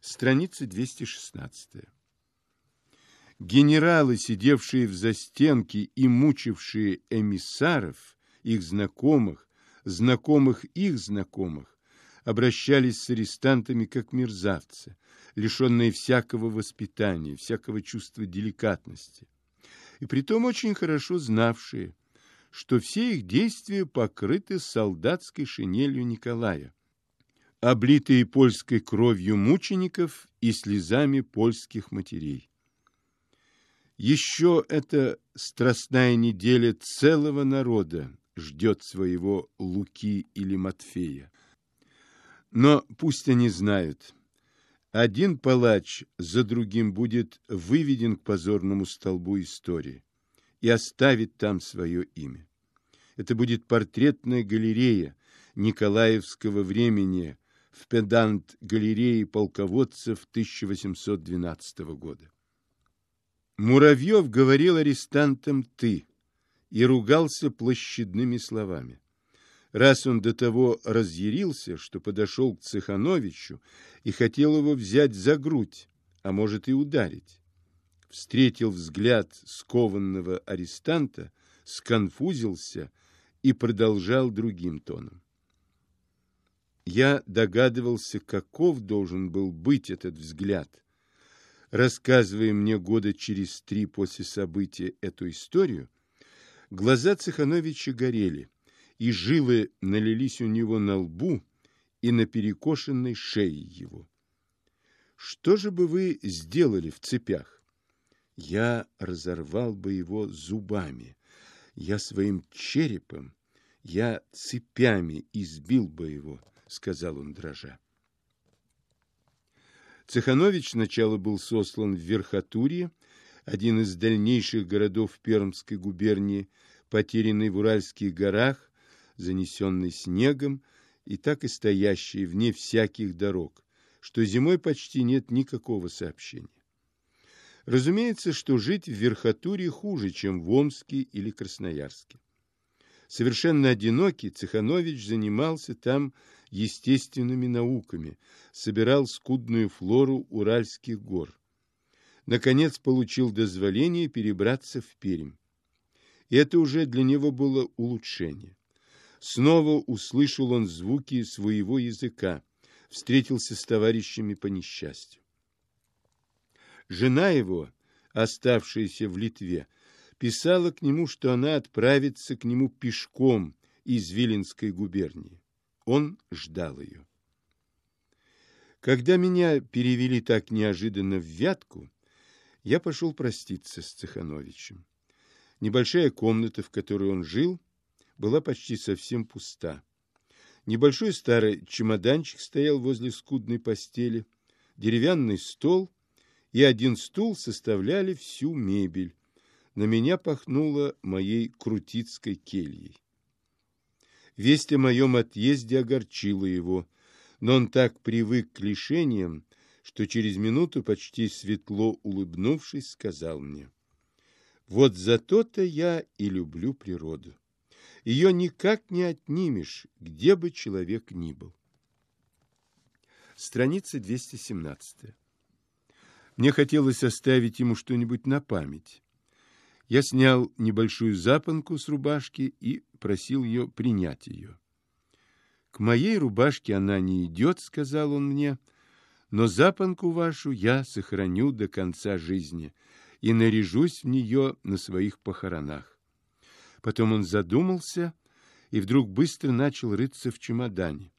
Страница 216. Генералы, сидевшие в застенке и мучившие эмиссаров, их знакомых, знакомых их знакомых, обращались с арестантами как мерзавцы, лишенные всякого воспитания, всякого чувства деликатности, и притом очень хорошо знавшие, что все их действия покрыты солдатской шинелью Николая, облитые польской кровью мучеников и слезами польских матерей. Еще эта страстная неделя целого народа ждет своего Луки или Матфея. Но пусть они знают, один палач за другим будет выведен к позорному столбу истории и оставит там свое имя. Это будет портретная галерея Николаевского времени в педант галереи полководцев 1812 года. Муравьев говорил арестантам «ты» и ругался площадными словами. Раз он до того разъярился, что подошел к Цехановичу и хотел его взять за грудь, а может и ударить. Встретил взгляд скованного арестанта, сконфузился и продолжал другим тоном. Я догадывался, каков должен был быть этот взгляд. Рассказывая мне года через три после события эту историю, глаза Цехановича горели, и жилы налились у него на лбу и на перекошенной шее его. Что же бы вы сделали в цепях? Я разорвал бы его зубами, я своим черепом, я цепями избил бы его, сказал он дрожа. Цеханович сначала был сослан в Верхотурье, один из дальнейших городов Пермской губернии, потерянный в Уральских горах, занесенный снегом и так и стоящий вне всяких дорог, что зимой почти нет никакого сообщения. Разумеется, что жить в Верхотурье хуже, чем в Омске или Красноярске. Совершенно одинокий Цеханович занимался там естественными науками, собирал скудную флору Уральских гор. Наконец получил дозволение перебраться в Пермь. Это уже для него было улучшение. Снова услышал он звуки своего языка, встретился с товарищами по несчастью. Жена его, оставшаяся в Литве, писала к нему, что она отправится к нему пешком из Виленской губернии. Он ждал ее. Когда меня перевели так неожиданно в Вятку, я пошел проститься с Цехановичем. Небольшая комната, в которой он жил, была почти совсем пуста. Небольшой старый чемоданчик стоял возле скудной постели, деревянный стол и один стул составляли всю мебель. На меня пахнуло моей крутицкой кельей. Весть о моем отъезде огорчила его, но он так привык к лишениям, что через минуту, почти светло улыбнувшись, сказал мне, «Вот за то-то я и люблю природу. Ее никак не отнимешь, где бы человек ни был». Страница 217. Мне хотелось оставить ему что-нибудь на память. Я снял небольшую запонку с рубашки и просил ее принять ее. «К моей рубашке она не идет», — сказал он мне, — «но запонку вашу я сохраню до конца жизни и наряжусь в нее на своих похоронах». Потом он задумался и вдруг быстро начал рыться в чемодане.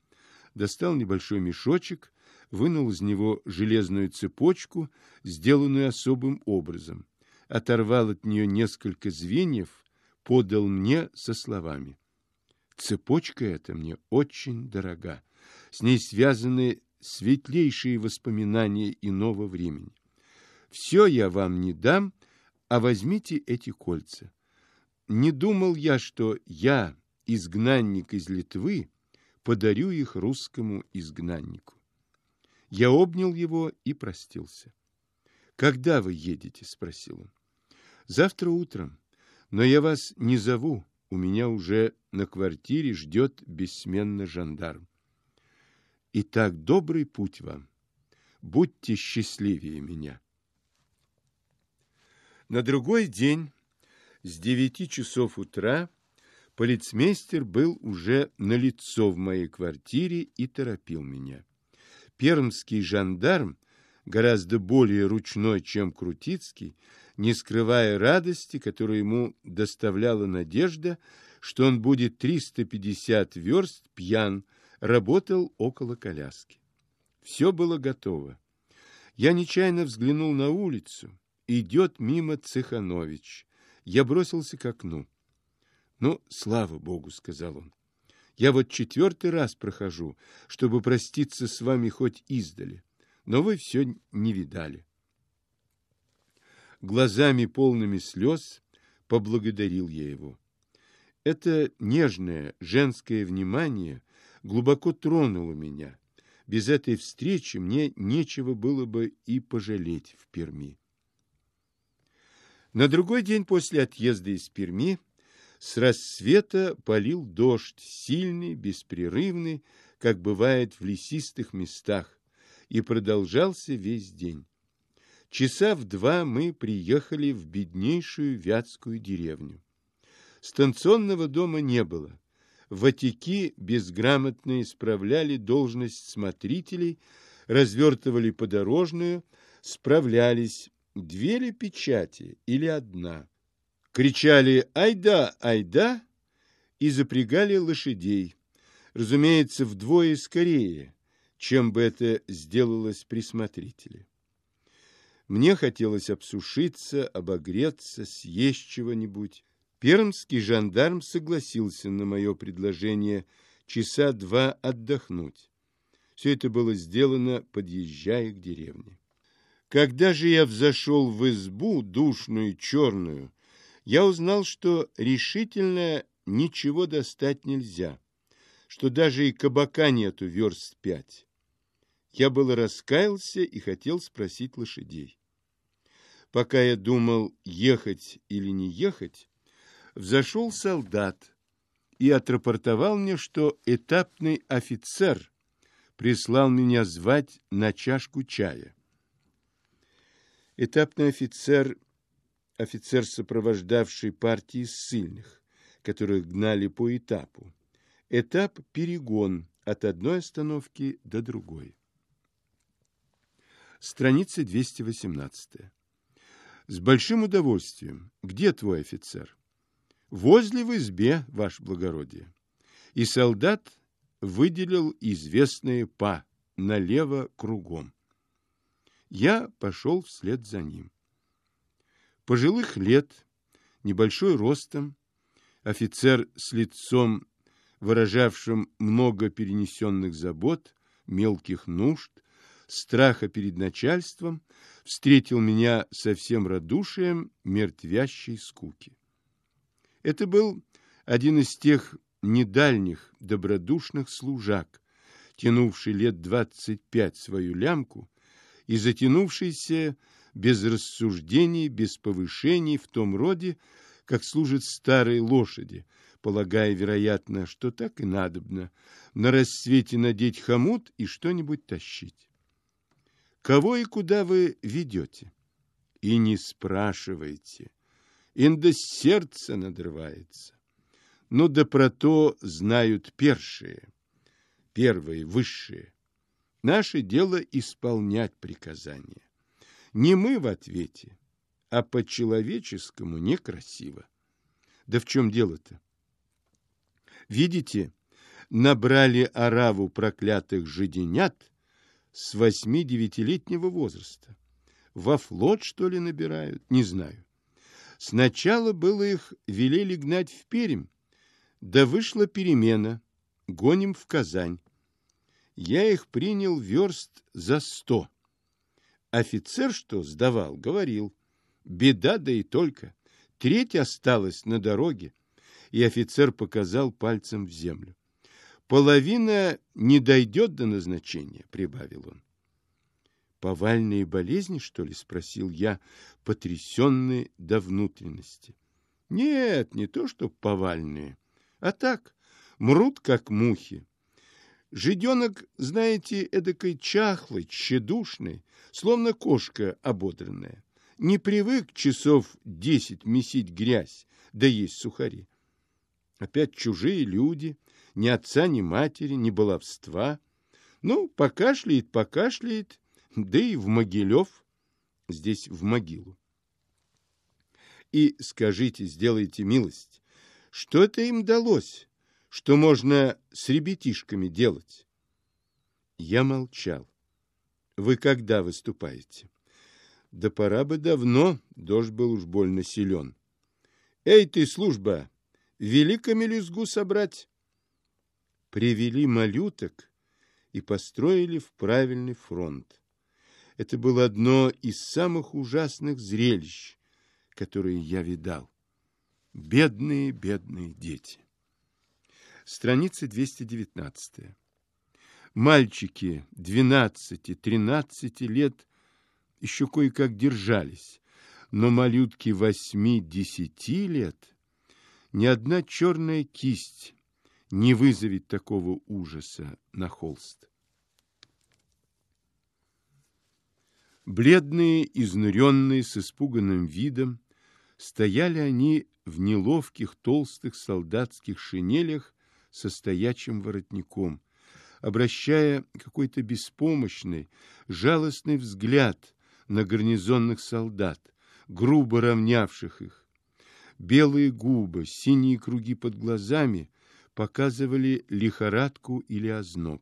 Достал небольшой мешочек, вынул из него железную цепочку, сделанную особым образом оторвал от нее несколько звеньев, подал мне со словами. Цепочка эта мне очень дорога. С ней связаны светлейшие воспоминания иного времени. Все я вам не дам, а возьмите эти кольца. Не думал я, что я, изгнанник из Литвы, подарю их русскому изгнаннику. Я обнял его и простился. «Когда вы едете?» — спросил он. Завтра утром. Но я вас не зову. У меня уже на квартире ждет бессменно жандарм. Итак, добрый путь вам. будьте счастливее меня. На другой день с девяти часов утра полицмейстер был уже на лицо в моей квартире и торопил меня. Пермский жандарм, гораздо более ручной, чем Крутицкий, не скрывая радости, которую ему доставляла надежда, что он будет 350 верст пьян, работал около коляски. Все было готово. Я нечаянно взглянул на улицу. Идет мимо Цеханович. Я бросился к окну. «Ну, слава Богу», — сказал он. «Я вот четвертый раз прохожу, чтобы проститься с вами хоть издали, но вы все не видали». Глазами полными слез поблагодарил я его. Это нежное женское внимание глубоко тронуло меня. Без этой встречи мне нечего было бы и пожалеть в Перми. На другой день после отъезда из Перми с рассвета полил дождь, сильный, беспрерывный, как бывает в лесистых местах, и продолжался весь день. Часа в два мы приехали в беднейшую вятскую деревню. Станционного дома не было. Ватики безграмотно исправляли должность смотрителей, развертывали подорожную, справлялись, две ли печати или одна. Кричали «Айда, айда!» и запрягали лошадей, разумеется, вдвое скорее, чем бы это сделалось при смотрителе. Мне хотелось обсушиться, обогреться, съесть чего-нибудь. Пермский жандарм согласился на мое предложение часа два отдохнуть. Все это было сделано, подъезжая к деревне. Когда же я взошел в избу, душную, черную, я узнал, что решительно ничего достать нельзя, что даже и кабака нету верст пять. Я было раскаялся и хотел спросить лошадей. Пока я думал, ехать или не ехать, взошел солдат и отрапортовал мне, что этапный офицер прислал меня звать на чашку чая. Этапный офицер, офицер, сопровождавший партии ссыльных, которых гнали по этапу. Этап – перегон от одной остановки до другой. Страница 218. С большим удовольствием. Где твой офицер? Возле в избе, ваше благородие. И солдат выделил известные па налево кругом. Я пошел вслед за ним. Пожилых лет, небольшой ростом, офицер с лицом, выражавшим много перенесенных забот, мелких нужд, страха перед начальством, встретил меня со всем радушием мертвящей скуки. Это был один из тех недальних добродушных служак, тянувший лет двадцать пять свою лямку и затянувшийся без рассуждений, без повышений в том роде, как служат старые лошади, полагая, вероятно, что так и надобно, на рассвете надеть хомут и что-нибудь тащить. Кого и куда вы ведете? И не спрашивайте. Инда сердце надрывается. Ну да про то знают першие, первые, высшие. Наше дело исполнять приказания. Не мы в ответе, а по-человеческому некрасиво. Да в чем дело-то? Видите, набрали ораву проклятых жиденят с восьми-девятилетнего возраста. Во флот, что ли, набирают? Не знаю. Сначала было их велели гнать в Пермь, да вышла перемена. Гоним в Казань. Я их принял верст за сто. Офицер, что сдавал, говорил, беда да и только. Треть осталась на дороге, и офицер показал пальцем в землю. Половина не дойдет до назначения, прибавил он. Повальные болезни, что ли, спросил я, потрясенный до внутренности. Нет, не то что повальные, а так, мрут как мухи. Жиденок, знаете, эдакой чахлый, тщедушный, словно кошка ободранная. Не привык часов десять месить грязь, да есть сухари. Опять чужие люди, ни отца, ни матери, ни баловства. Ну, покашляет, покашляет, да и в Могилев, здесь в могилу. И скажите, сделайте милость, что это им далось, что можно с ребятишками делать? Я молчал. Вы когда выступаете? Да пора бы давно, дождь был уж больно силен. Эй ты, служба, велика мелюзгу собрать? Привели малюток и построили в правильный фронт. Это было одно из самых ужасных зрелищ, которые я видал. Бедные, бедные дети. Страница 219. Мальчики 12-13 лет еще кое-как держались, но малютки 8-10 лет ни одна черная кисть не вызовет такого ужаса на холст. Бледные, изнуренные, с испуганным видом, стояли они в неловких толстых солдатских шинелях со стоячим воротником, обращая какой-то беспомощный, жалостный взгляд на гарнизонных солдат, грубо равнявших их. Белые губы, синие круги под глазами показывали лихорадку или озноб.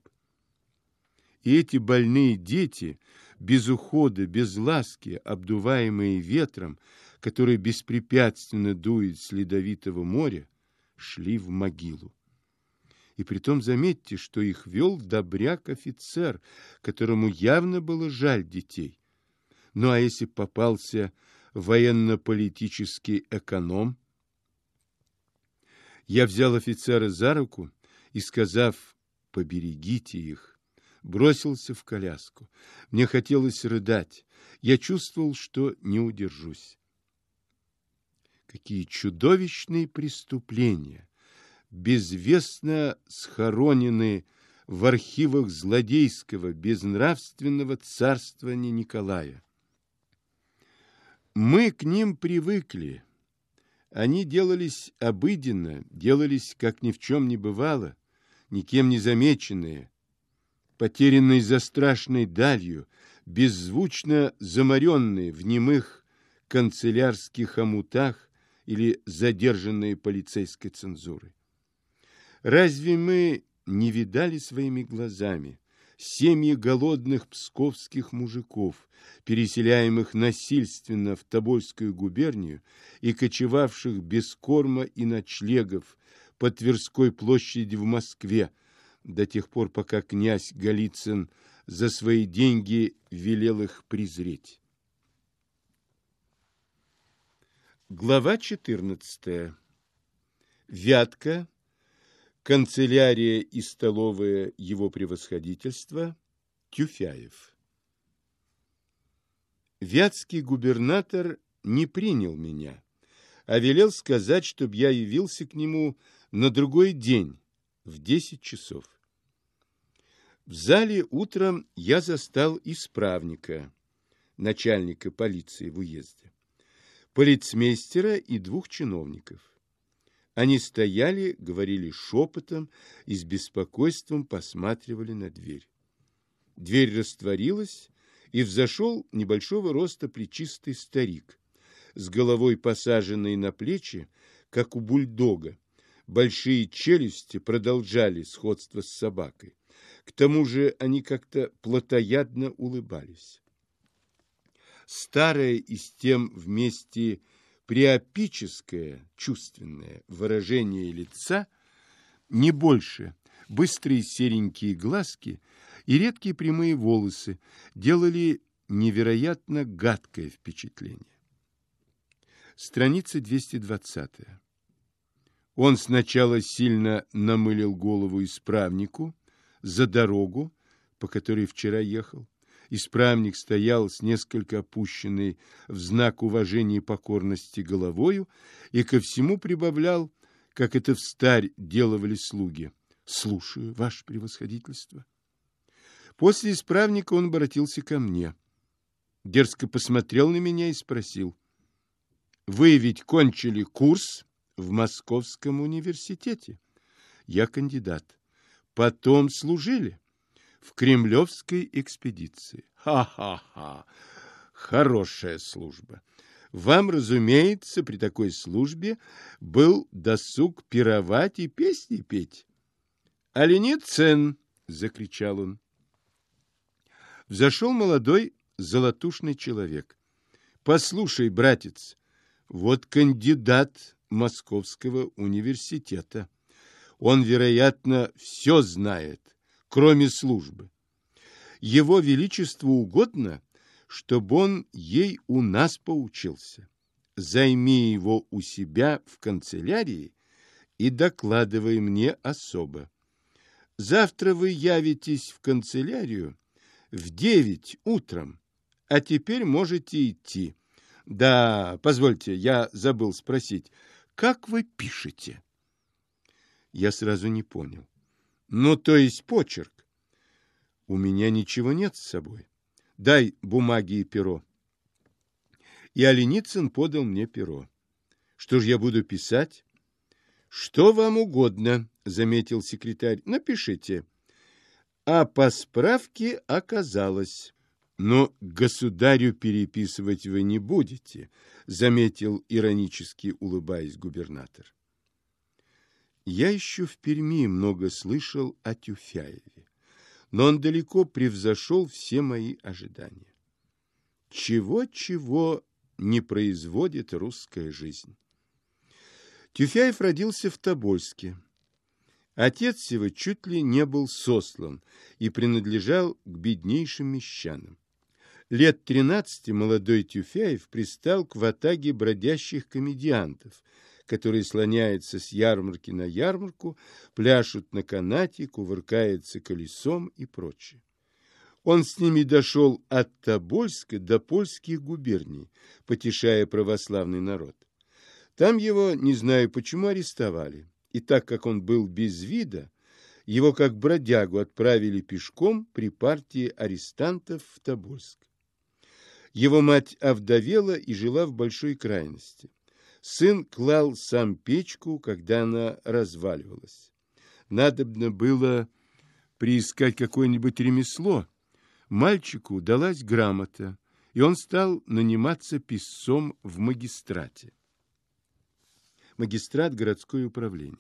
И эти больные дети, без ухода, без ласки, обдуваемые ветром, который беспрепятственно дует с ледовитого моря, шли в могилу. И притом заметьте, что их вел добряк-офицер, которому явно было жаль детей. Ну а если попался военно-политический эконом? Я взял офицера за руку и, сказав «поберегите их», бросился в коляску. Мне хотелось рыдать. Я чувствовал, что не удержусь. Какие чудовищные преступления! безвестно схоронены в архивах злодейского, безнравственного царствования Николая. Мы к ним привыкли. Они делались обыденно, делались, как ни в чем не бывало, никем не замеченные, потерянные за страшной далью, беззвучно заморенные в немых канцелярских омутах или задержанные полицейской цензурой. Разве мы не видали своими глазами семьи голодных псковских мужиков, переселяемых насильственно в Тобольскую губернию и кочевавших без корма и ночлегов по Тверской площади в Москве, до тех пор, пока князь Голицын за свои деньги велел их презреть. Глава 14. Вятка канцелярия и столовая его превосходительства Тюфяев. Вятский губернатор не принял меня, а велел сказать, чтобы я явился к нему на другой день в десять часов. В зале утром я застал исправника, начальника полиции в уезде, полицмейстера и двух чиновников. Они стояли, говорили шепотом и с беспокойством посматривали на дверь. Дверь растворилась, и взошел небольшого роста плечистый старик, с головой посаженной на плечи, как у бульдога. Большие челюсти продолжали сходство с собакой. К тому же они как-то плотоядно улыбались. Старая и с тем вместе приопическое чувственное выражение лица не больше, быстрые серенькие глазки и редкие прямые волосы делали невероятно гадкое впечатление. Страница 220. Он сначала сильно намылил голову исправнику за дорогу, по которой вчера ехал, Исправник стоял с несколько опущенной в знак уважения и покорности головою и ко всему прибавлял, как это в старь делали слуги, Слушаю, ваше превосходительство. После исправника он обратился ко мне. Дерзко посмотрел на меня и спросил. Вы ведь кончили курс в Московском университете. Я кандидат. Потом служили в Кремлевской экспедиции. Ха-ха-ха! Хорошая служба. Вам, разумеется, при такой службе был досуг пировать и песни петь. «Оленицын!» — закричал он. Взошел молодой золотушный человек. «Послушай, братец, вот кандидат Московского университета. Он, вероятно, все знает, кроме службы. Его Величеству угодно, чтобы он ей у нас поучился. Займи его у себя в канцелярии и докладывай мне особо. Завтра вы явитесь в канцелярию в девять утром, а теперь можете идти. Да, позвольте, я забыл спросить, как вы пишете? Я сразу не понял. Ну, то есть почерк. У меня ничего нет с собой. Дай бумаги и перо. И Оленицын подал мне перо. Что ж я буду писать? Что вам угодно, заметил секретарь. Напишите. А по справке оказалось. Но государю переписывать вы не будете, заметил иронически улыбаясь губернатор. Я еще в Перми много слышал о Тюфяеве но он далеко превзошел все мои ожидания. Чего-чего не производит русская жизнь. Тюфяев родился в Тобольске. Отец его чуть ли не был сослан и принадлежал к беднейшим мещанам. Лет тринадцати молодой Тюфяев пристал к ватаге бродящих комедиантов – которые слоняются с ярмарки на ярмарку, пляшут на канате, кувыркаются колесом и прочее. Он с ними дошел от Тобольска до польских губерний, потешая православный народ. Там его, не знаю почему, арестовали. И так как он был без вида, его как бродягу отправили пешком при партии арестантов в Тобольск. Его мать овдовела и жила в большой крайности. Сын клал сам печку, когда она разваливалась. Надобно было приискать какое-нибудь ремесло. Мальчику далась грамота, и он стал наниматься писцом в магистрате. Магистрат – городское управление.